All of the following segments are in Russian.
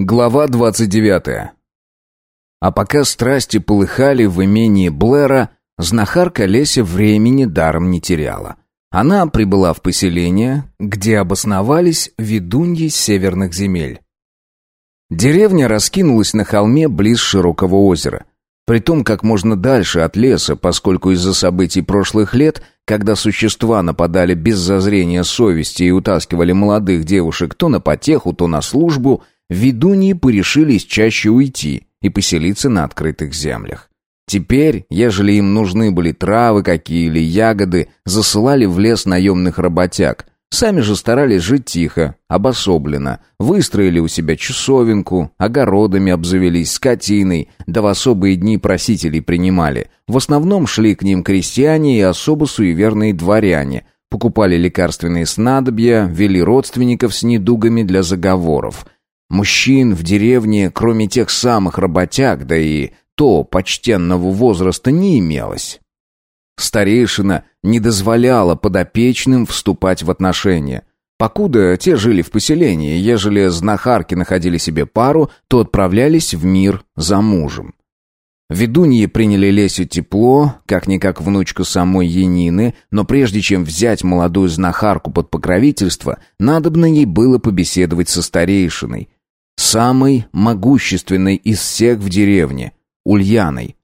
Глава 29. А пока страсти полыхали в имении Блэра, знахарка Леся времени даром не теряла. Она прибыла в поселение, где обосновались ведуньи северных земель. Деревня раскинулась на холме близ широкого озера. Притом как можно дальше от леса, поскольку из-за событий прошлых лет, когда существа нападали без зазрения совести и утаскивали молодых девушек то на потеху, то на службу – ведуньи порешились чаще уйти и поселиться на открытых землях. Теперь, ежели им нужны были травы какие или ягоды, засылали в лес наемных работяг. Сами же старались жить тихо, обособленно, выстроили у себя часовенку, огородами обзавелись скотиной, да в особые дни просителей принимали. В основном шли к ним крестьяне и особо суеверные дворяне, покупали лекарственные снадобья, вели родственников с недугами для заговоров – Мужчин в деревне, кроме тех самых работяг, да и то почтенного возраста не имелось. Старейшина не дозволяла подопечным вступать в отношения. Покуда те жили в поселении, ежели знахарки находили себе пару, то отправлялись в мир за мужем. Ведуньи приняли Лесю тепло, как-никак внучка самой Янины, но прежде чем взять молодую знахарку под покровительство, надобно ей было побеседовать со старейшиной, самой могущественной из всех в деревне, Ульяной.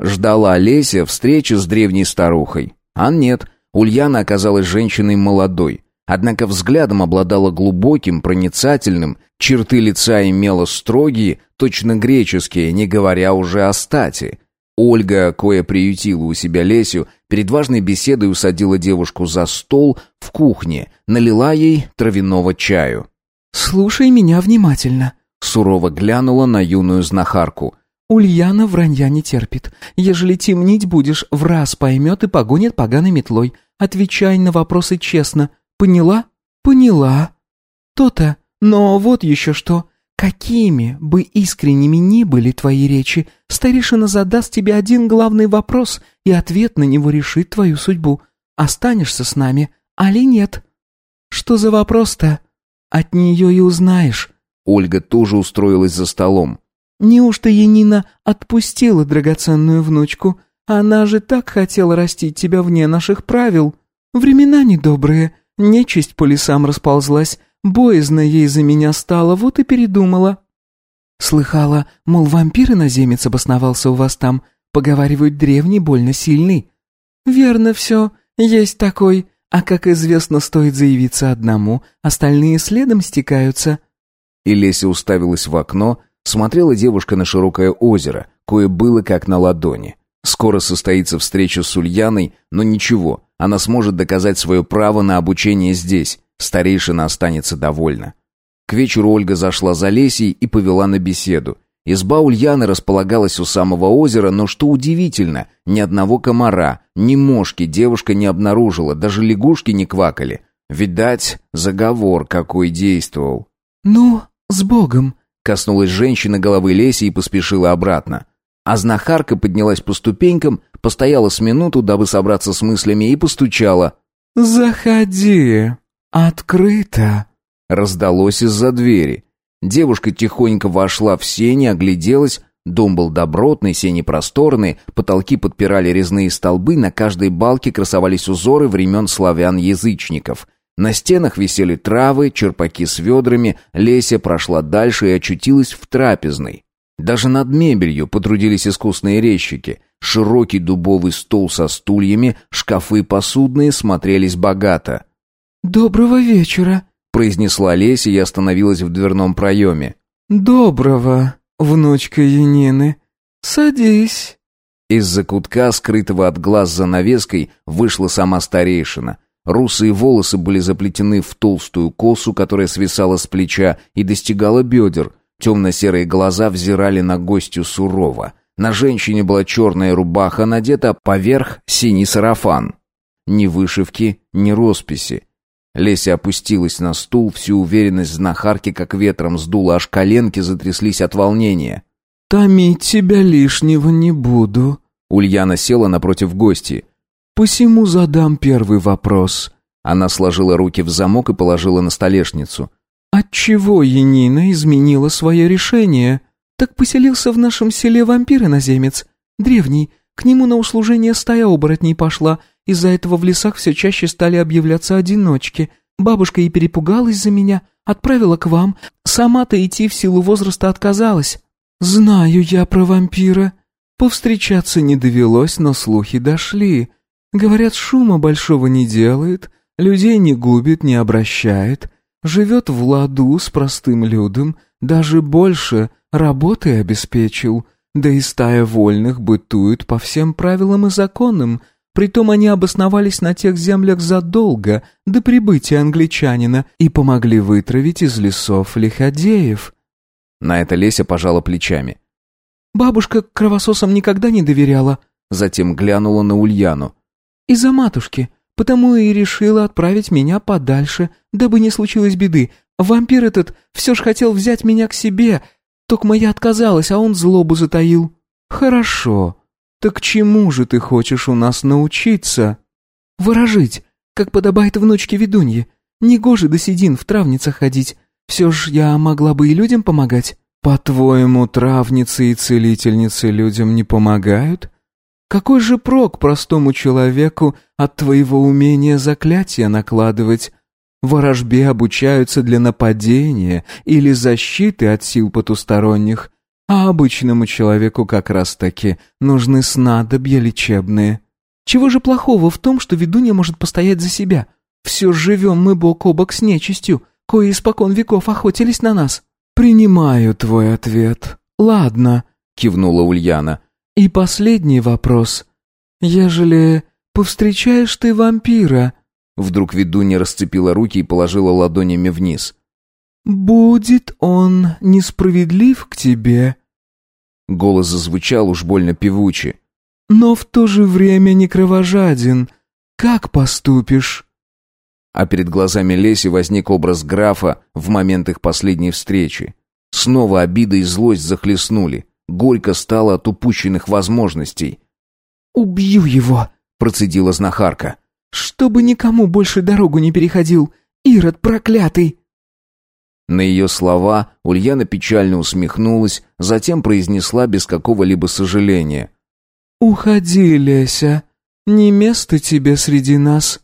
Ждала Олеся встречи с древней старухой. А нет, Ульяна оказалась женщиной молодой, однако взглядом обладала глубоким, проницательным, черты лица имела строгие, точно греческие, не говоря уже о стати. Ольга, кое приютила у себя Лесю, перед важной беседой усадила девушку за стол в кухне, налила ей травяного чаю. «Слушай меня внимательно», Сурово глянула на юную знахарку. «Ульяна вранья не терпит. Ежели темнить будешь, в раз поймет и погонит поганой метлой. Отвечай на вопросы честно. Поняла? Поняла. То-то. Но вот еще что. Какими бы искренними ни были твои речи, старейшина задаст тебе один главный вопрос, и ответ на него решит твою судьбу. Останешься с нами, али нет? Что за вопрос-то? От нее и узнаешь». Ольга тоже устроилась за столом. «Неужто Янина отпустила драгоценную внучку? Она же так хотела растить тебя вне наших правил. Времена недобрые, нечисть по лесам расползлась, боязно ей за меня стало, вот и передумала». «Слыхала, мол, вампир-иноземец обосновался у вас там, поговаривают, древний, больно сильный». «Верно все, есть такой, а, как известно, стоит заявиться одному, остальные следом стекаются». И Леся уставилась в окно, смотрела девушка на широкое озеро, кое было как на ладони. Скоро состоится встреча с Ульяной, но ничего, она сможет доказать свое право на обучение здесь. Старейшина останется довольна. К вечеру Ольга зашла за Лесей и повела на беседу. Изба Ульяны располагалась у самого озера, но что удивительно, ни одного комара, ни мошки девушка не обнаружила, даже лягушки не квакали. Видать, заговор какой действовал. «Ну, «С Богом!» — коснулась женщина головы Леси и поспешила обратно. А знахарка поднялась по ступенькам, постояла с минуту, дабы собраться с мыслями, и постучала. «Заходи! Открыто!» Раздалось из-за двери. Девушка тихонько вошла в сени, огляделась. Дом был добротный, сени просторные, потолки подпирали резные столбы, на каждой балке красовались узоры времен славян-язычников — на стенах висели травы, черпаки с ведрами, Леся прошла дальше и очутилась в трапезной. Даже над мебелью потрудились искусные резчики. Широкий дубовый стол со стульями, шкафы посудные смотрелись богато. «Доброго вечера», — произнесла Леся и остановилась в дверном проеме. «Доброго, внучка Янины. Садись». Из-за кутка, скрытого от глаз занавеской, вышла сама старейшина — Русые волосы были заплетены в толстую косу, которая свисала с плеча и достигала бедер. Темно-серые глаза взирали на гостью сурово. На женщине была черная рубаха, надета поверх синий сарафан. Ни вышивки, ни росписи. Леся опустилась на стул, всю уверенность знахарки как ветром сдула, аж коленки затряслись от волнения. «Томить тебя лишнего не буду», — Ульяна села напротив гости. «Посему задам первый вопрос». Она сложила руки в замок и положила на столешницу. Отчего Янина изменила свое решение? Так поселился в нашем селе вампир-иноземец. Древний. К нему на услужение стая оборотней пошла. Из-за этого в лесах все чаще стали объявляться одиночки. Бабушка и перепугалась за меня, отправила к вам. Сама-то идти в силу возраста отказалась. Знаю я про вампира. Повстречаться не довелось, но слухи дошли. Говорят, шума большого не делает, людей не губит, не обращает, живет в ладу с простым людом, даже больше работы обеспечил, да и стая вольных бытует по всем правилам и законам, притом они обосновались на тех землях задолго до прибытия англичанина и помогли вытравить из лесов лиходеев. На это Леся пожала плечами. «Бабушка кровососам никогда не доверяла», затем глянула на Ульяну. «Из-за матушки, потому и решила отправить меня подальше, дабы не случилось беды. Вампир этот все ж хотел взять меня к себе, только моя отказалась, а он злобу затаил». «Хорошо. Так чему же ты хочешь у нас научиться?» «Ворожить, как подобает внучке ведунье. Негоже до седин в травницах ходить. Все ж я могла бы и людям помогать». «По-твоему, травницы и целительницы людям не помогают? Какой же прок простому человеку от твоего умения заклятия накладывать? Ворожбе обучаются для нападения или защиты от сил потусторонних, а обычному человеку как раз-таки нужны снадобья лечебные. Чего же плохого в том, что ведунья может постоять за себя? Все живем мы бок о бок с нечистью, кои испокон веков охотились на нас». «Принимаю твой ответ. Ладно», — кивнула Ульяна. «И последний вопрос. Ежели повстречаешь ты вампира...» Вдруг ведунья расцепила руки и положила ладонями вниз. «Будет он несправедлив к тебе?» Голос зазвучал уж больно певуче. «Но в то же время не кровожаден. Как поступишь?» а перед глазами Леси возник образ графа в момент их последней встречи. Снова обида и злость захлестнули. Горько стало от упущенных возможностей. «Убью его!» — процедила знахарка. «Чтобы никому больше дорогу не переходил! Ирод проклятый!» На ее слова Ульяна печально усмехнулась, затем произнесла без какого-либо сожаления. «Уходи, Леся, не место тебе среди нас.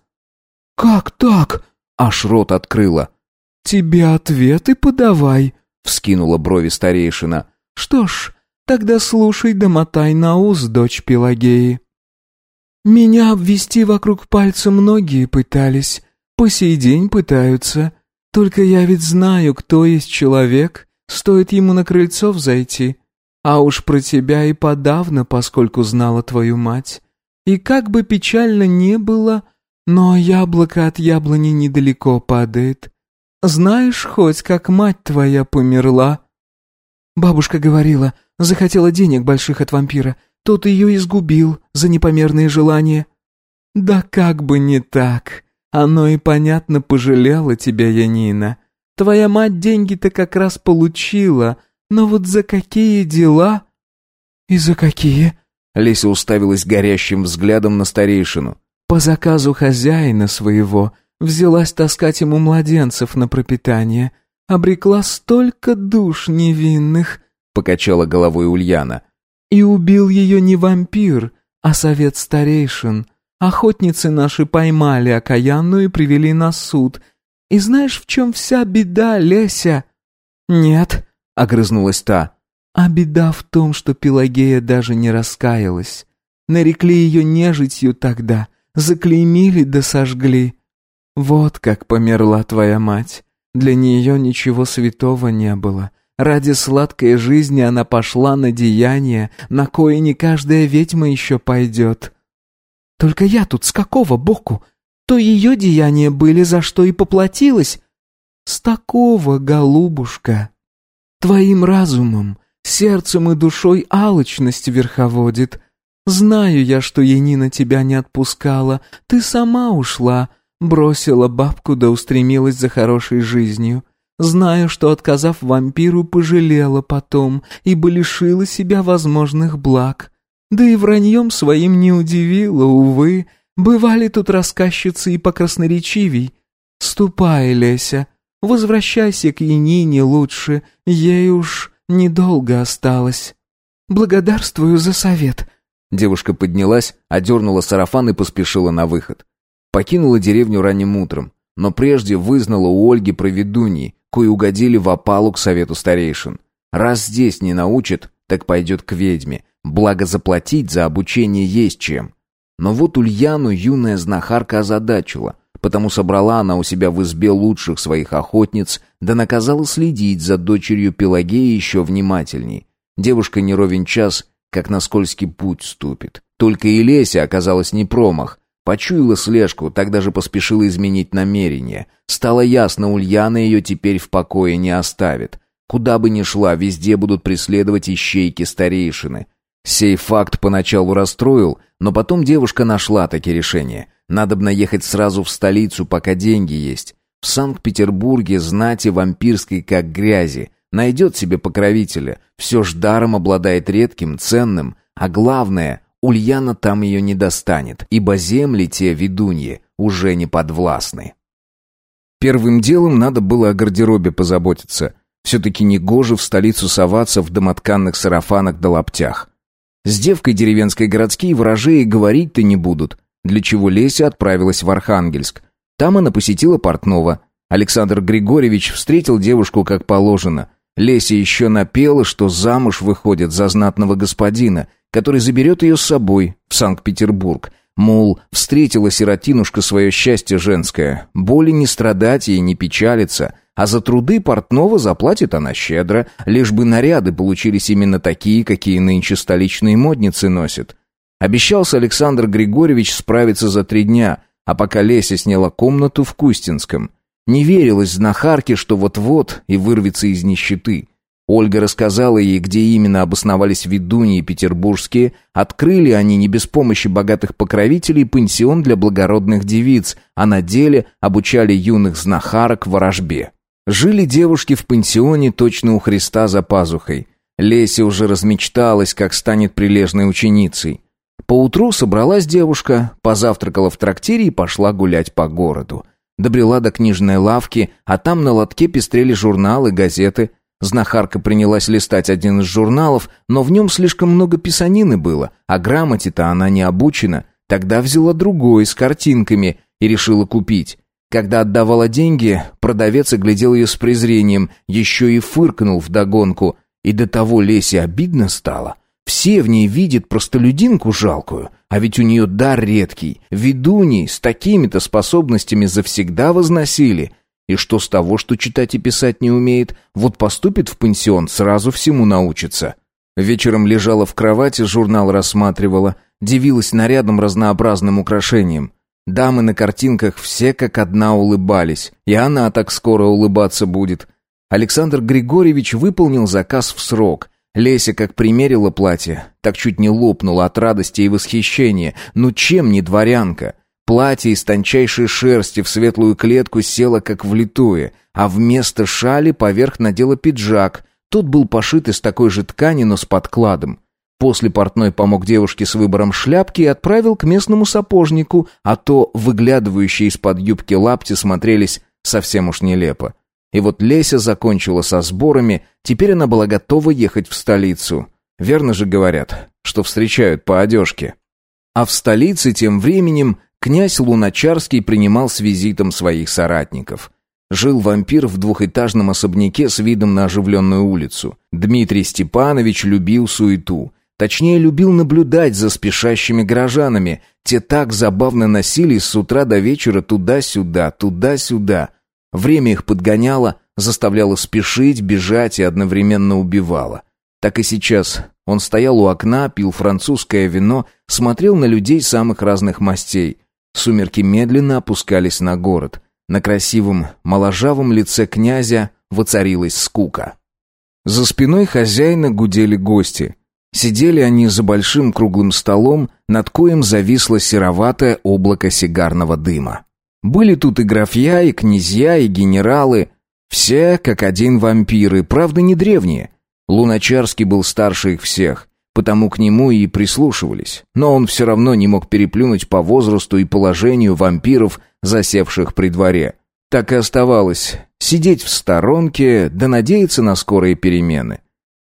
«Как так?» — аж рот открыла. «Тебе ответы подавай», — вскинула брови старейшина. «Что ж, тогда слушай да мотай на ус, дочь Пелагеи. Меня обвести вокруг пальца многие пытались, по сей день пытаются. Только я ведь знаю, кто есть человек, стоит ему на крыльцо взойти. А уж про тебя и подавно, поскольку знала твою мать. И как бы печально не было, — но яблоко от яблони недалеко падает. Знаешь хоть, как мать твоя померла?» Бабушка говорила, захотела денег больших от вампира. Тот ее изгубил за непомерные желания. «Да как бы не так. Оно и понятно пожалело тебя, Янина. Твоя мать деньги-то как раз получила, но вот за какие дела?» «И за какие?» Леся уставилась горящим взглядом на старейшину по заказу хозяина своего взялась таскать ему младенцев на пропитание, обрекла столько душ невинных, — покачала головой Ульяна. И убил ее не вампир, а совет старейшин. Охотницы наши поймали окаянную и привели на суд. И знаешь, в чем вся беда, Леся? Нет, — огрызнулась та. А беда в том, что Пелагея даже не раскаялась. Нарекли ее нежитью тогда, заклеймили да сожгли. Вот как померла твоя мать. Для нее ничего святого не было. Ради сладкой жизни она пошла на деяния, на кое не каждая ведьма еще пойдет. Только я тут с какого боку? То ее деяния были, за что и поплатилась. С такого, голубушка. Твоим разумом, сердцем и душой алчность верховодит, Знаю я, что Янина тебя не отпускала. Ты сама ушла, бросила бабку да устремилась за хорошей жизнью. Знаю, что, отказав вампиру, пожалела потом, ибо лишила себя возможных благ. Да и враньем своим не удивила, увы. Бывали тут рассказчицы и покрасноречивей. Ступай, Леся, Возвращайся к Янине лучше, ей уж недолго осталось. Благодарствую за совет». Девушка поднялась, одернула сарафан и поспешила на выход. Покинула деревню ранним утром, но прежде вызнала у Ольги про ведуньи, кои угодили в опалу к совету старейшин. Раз здесь не научат, так пойдет к ведьме, благо заплатить за обучение есть чем. Но вот Ульяну юная знахарка озадачила, потому собрала она у себя в избе лучших своих охотниц, да наказала следить за дочерью Пелагеи еще внимательней. Девушка не ровен час, как на скользкий путь ступит. Только и Леся оказалась не промах. Почуяла слежку, тогда же поспешила изменить намерение. Стало ясно, Ульяна ее теперь в покое не оставит. Куда бы ни шла, везде будут преследовать ищейки старейшины. Сей факт поначалу расстроил, но потом девушка нашла таки решение. Надобно ехать сразу в столицу, пока деньги есть. В Санкт-Петербурге знати вампирской как грязи. Найдет себе покровителя. Все ж даром обладает редким, ценным. А главное, Ульяна там ее не достанет, ибо земли те ведуньи уже не подвластны. Первым делом надо было о гардеробе позаботиться. Все-таки не гоже в столицу соваться в домотканных сарафанах да лаптях. С девкой деревенской городские ворожеи говорить-то не будут, для чего Леся отправилась в Архангельск. Там она посетила портного. Александр Григорьевич встретил девушку как положено. Леся еще напела, что замуж выходит за знатного господина, который заберет ее с собой в Санкт-Петербург. Мол, встретила сиротинушка свое счастье женское, боли не страдать ей, не печалиться — а за труды портного заплатит она щедро, лишь бы наряды получились именно такие, какие нынче столичные модницы носят. Обещался Александр Григорьевич справиться за три дня, а пока Леся сняла комнату в Кустинском. Не верилось знахарке, что вот-вот и вырвется из нищеты. Ольга рассказала ей, где именно обосновались ведуньи петербургские, открыли они не без помощи богатых покровителей пансион для благородных девиц, а на деле обучали юных знахарок ворожбе. Жили девушки в пансионе точно у Христа за пазухой. Леся уже размечталась, как станет прилежной ученицей. Поутру собралась девушка, позавтракала в трактире и пошла гулять по городу. Добрела до книжной лавки, а там на лотке пестрели журналы, газеты. Знахарка принялась листать один из журналов, но в нем слишком много писанины было, а грамоте-то она не обучена. Тогда взяла другой с картинками и решила купить. Когда отдавала деньги, продавец оглядел ее с презрением, еще и фыркнул вдогонку. И до того Лесе обидно стало. Все в ней видят простолюдинку жалкую, а ведь у нее дар редкий. Ведуней с такими-то способностями завсегда возносили. И что с того, что читать и писать не умеет, вот поступит в пансион, сразу всему научится. Вечером лежала в кровати, журнал рассматривала, дивилась нарядом разнообразным украшением. Дамы на картинках все как одна улыбались, и она так скоро улыбаться будет. Александр Григорьевич выполнил заказ в срок. Леся как примерила платье, так чуть не лопнула от радости и восхищения. Ну чем не дворянка? Платье из тончайшей шерсти в светлую клетку село как влитое, а вместо шали поверх надела пиджак. Тот был пошит из такой же ткани, но с подкладом. После портной помог девушке с выбором шляпки и отправил к местному сапожнику, а то выглядывающие из-под юбки лапти смотрелись совсем уж нелепо. И вот Леся закончила со сборами, теперь она была готова ехать в столицу. Верно же говорят, что встречают по одежке. А в столице тем временем князь Луначарский принимал с визитом своих соратников. Жил вампир в двухэтажном особняке с видом на оживленную улицу. Дмитрий Степанович любил суету. Точнее, любил наблюдать за спешащими горожанами. Те так забавно носились с утра до вечера туда-сюда, туда-сюда. Время их подгоняло, заставляло спешить, бежать и одновременно убивало. Так и сейчас. Он стоял у окна, пил французское вино, смотрел на людей самых разных мастей. Сумерки медленно опускались на город. На красивом, моложавом лице князя воцарилась скука. За спиной хозяина гудели гости. Сидели они за большим круглым столом, над коем зависло сероватое облако сигарного дыма. Были тут и графья, и князья, и генералы. Все, как один вампиры, правда не древние. Луначарский был старше их всех, потому к нему и прислушивались. Но он все равно не мог переплюнуть по возрасту и положению вампиров, засевших при дворе. так и оставалось сидеть в сторонке да надеяться на скорые перемены.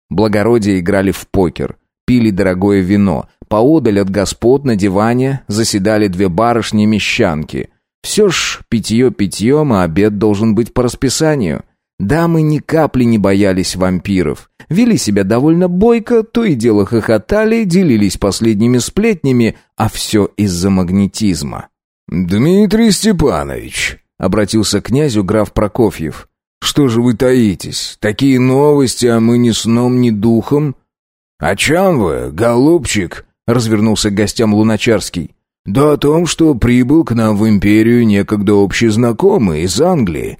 Благородие играли в покер, пили дорогое вино, поодаль от господ на диване заседали две барышни-мещанки. Все ж питье питьем, а обед должен быть по расписанию. Дамы ни капли не боялись вампиров. Вели себя довольно бойко, то и дело хохотали, делились последними сплетнями, а все из-за магнетизма. «Дмитрий Степанович», — обратился к князю граф Прокофьев, — «что же вы таитесь? Такие новости, а мы ни сном, ни духом». «О чем вы, голубчик?» — развернулся к гостям Луначарский. «Да о том, что прибыл к нам в империю некогда общий знакомый из Англии».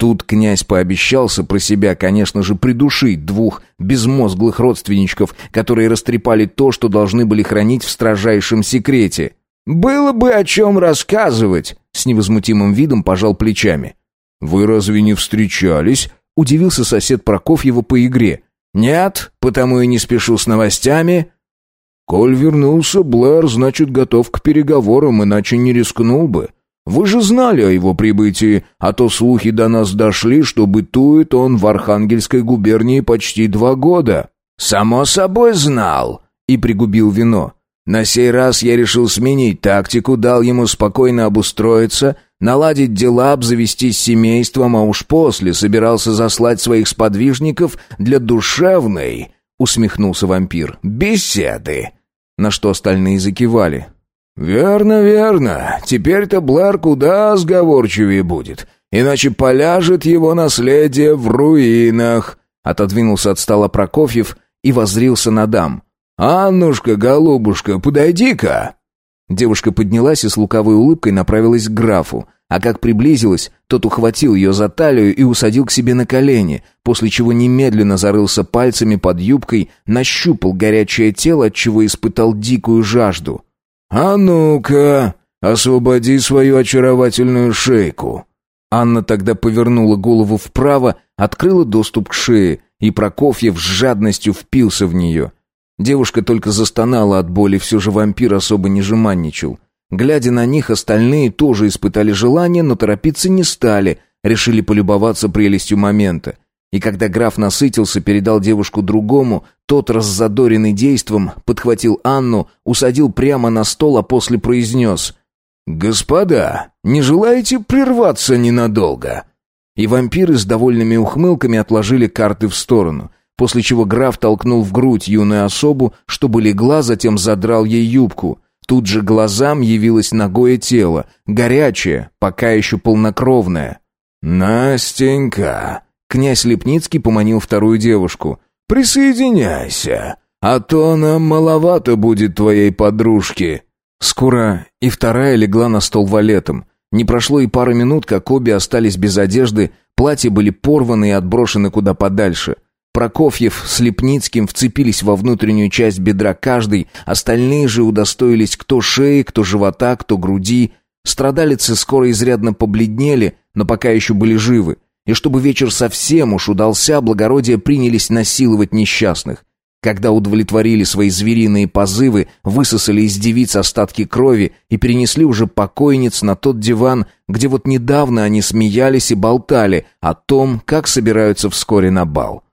Тут князь пообещался про себя, конечно же, придушить двух безмозглых родственничков, которые растрепали то, что должны были хранить в строжайшем секрете. «Было бы о чем рассказывать», — с невозмутимым видом пожал плечами. «Вы разве не встречались?» — удивился сосед Прокофьева по игре. «Нет, потому и не спешу с новостями». «Коль вернулся Блэр, значит, готов к переговорам, иначе не рискнул бы. Вы же знали о его прибытии, а то слухи до нас дошли, что бытует он в Архангельской губернии почти два года». «Само собой знал», — и пригубил вино. «На сей раз я решил сменить тактику, дал ему спокойно обустроиться, наладить дела, обзавестись семейством, а уж после собирался заслать своих сподвижников для душевной...» — усмехнулся вампир. «Беседы!» На что остальные закивали. «Верно, верно. Теперь-то Блэр куда сговорчивее будет. Иначе поляжет его наследие в руинах». Отодвинулся от стола Прокофьев и воззрился на дам. «Аннушка, голубушка, подойди-ка!» Девушка поднялась и с лукавой улыбкой направилась к графу, а как приблизилась, тот ухватил ее за талию и усадил к себе на колени, после чего немедленно зарылся пальцами под юбкой, нащупал горячее тело, от чего испытал дикую жажду. «А ну-ка, освободи свою очаровательную шейку!» Анна тогда повернула голову вправо, открыла доступ к шее, и Прокофьев с жадностью впился в нее. Девушка только застонала от боли, все же вампир особо не жеманничал. Глядя на них, остальные тоже испытали желание, но торопиться не стали, решили полюбоваться прелестью момента. И когда граф насытился, передал девушку другому, тот, раззадоренный действом, подхватил Анну, усадил прямо на стол, а после произнес «Господа, не желаете прерваться ненадолго?» И вампиры с довольными ухмылками отложили карты в сторону, после чего граф толкнул в грудь юную особу, чтобы легла, затем задрал ей юбку. Тут же глазам явилось ногое тело, горячее, пока еще полнокровное. «Настенька!» Князь Лепницкий поманил вторую девушку. «Присоединяйся, а то нам маловато будет твоей подружки». Скоро и вторая легла на стол валетом. Не прошло и пары минут, как обе остались без одежды, платья были порваны и отброшены куда подальше. Прокофьев с Лепницким вцепились во внутреннюю часть бедра каждый, остальные же удостоились кто шеи, кто живота, кто груди. Страдалицы скоро изрядно побледнели, но пока еще были живы и чтобы вечер совсем уж удался, благородие принялись насиловать несчастных. Когда удовлетворили свои звериные позывы, высосали из девиц остатки крови и перенесли уже покойниц на тот диван, где вот недавно они смеялись и болтали о том, как собираются вскоре на бал.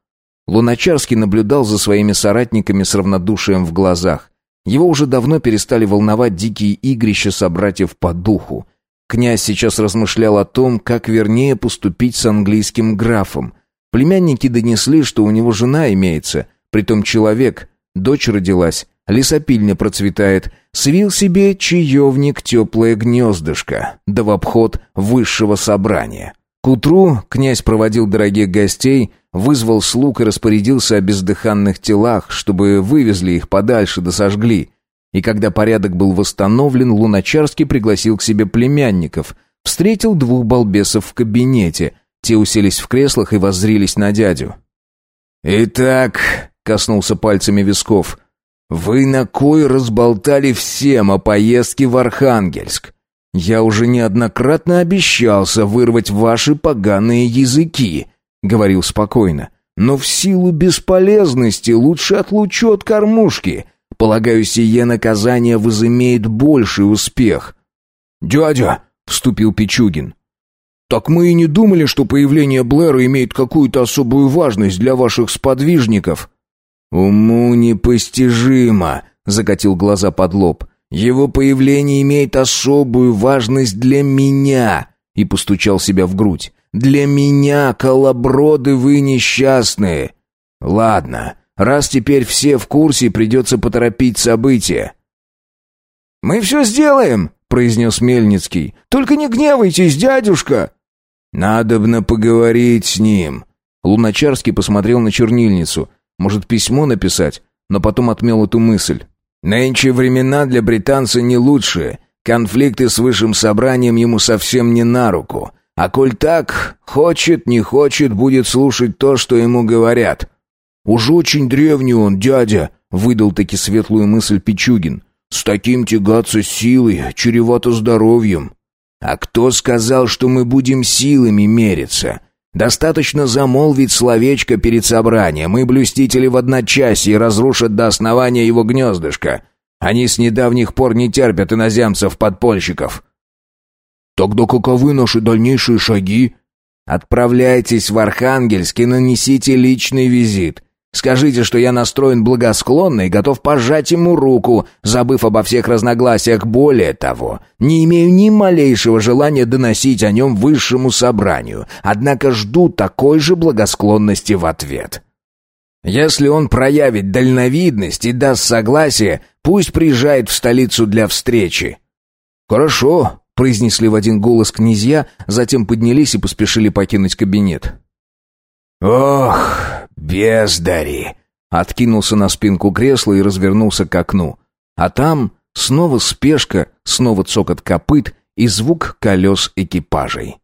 Луначарский наблюдал за своими соратниками с равнодушием в глазах. Его уже давно перестали волновать дикие игрища собратьев по духу. Князь сейчас размышлял о том, как вернее поступить с английским графом. Племянники донесли, что у него жена имеется, притом человек, дочь родилась, лесопильня процветает, свил себе чаевник теплое гнездышко, да в обход высшего собрания. К утру князь проводил дорогих гостей, вызвал слуг и распорядился о бездыханных телах, чтобы вывезли их подальше да сожгли. И когда порядок был восстановлен, Луначарский пригласил к себе племянников, встретил двух балбесов в кабинете. Те уселись в креслах и воззрились на дядю. «Итак», — коснулся пальцами висков, — «вы на кой разболтали всем о поездке в Архангельск? Я уже неоднократно обещался вырвать ваши поганые языки», — говорил спокойно. «Но в силу бесполезности лучше отлучу от кормушки». Полагаю, сие наказание возымеет больший успех. «Дядя!» — вступил Пичугин. Так мы и не думали, что появление Блэра имеет какую-то особую важность для ваших сподвижников». «Уму непостижимо», — закатил глаза под лоб. «Его появление имеет особую важность для меня», — и постучал себя в грудь. «Для меня, колоброды вы несчастные». «Ладно, раз теперь все в курсе, придется поторопить события». «Мы все сделаем», — произнес Мельницкий. «Только не гневайтесь, дядюшка!» «Надобно поговорить с ним». Луначарский посмотрел на чернильницу. Может, письмо написать? Но потом отмел эту мысль. «Нынче времена для британца не лучшие. Конфликты с высшим собранием ему совсем не на руку. А коль так, хочет, не хочет, будет слушать то, что ему говорят». «Уж очень древний он, дядя», — выдал таки светлую мысль Пичугин. «С таким тягаться силой, чревато здоровьем». А кто сказал, что мы будем силами мериться? Достаточно замолвить словечко перед собранием, и блюстители в одночасье разрушат до основания его гнездышко. Они с недавних пор не терпят иноземцев-подпольщиков. Тогда каковы наши дальнейшие шаги? Отправляйтесь в Архангельск и нанесите личный визит. Скажите, что я настроен благосклонно и готов пожать ему руку, забыв обо всех разногласиях. Более того, не имею ни малейшего желания доносить о нем высшему собранию, однако жду такой же благосклонности в ответ. Если он проявит дальновидность и даст согласие, пусть приезжает в столицу для встречи». «Хорошо», — произнесли в один голос князья, затем поднялись и поспешили покинуть кабинет. «Ох, бездари!» Откинулся на спинку кресла и развернулся к окну. А там снова спешка, снова цокот копыт и звук колес экипажей.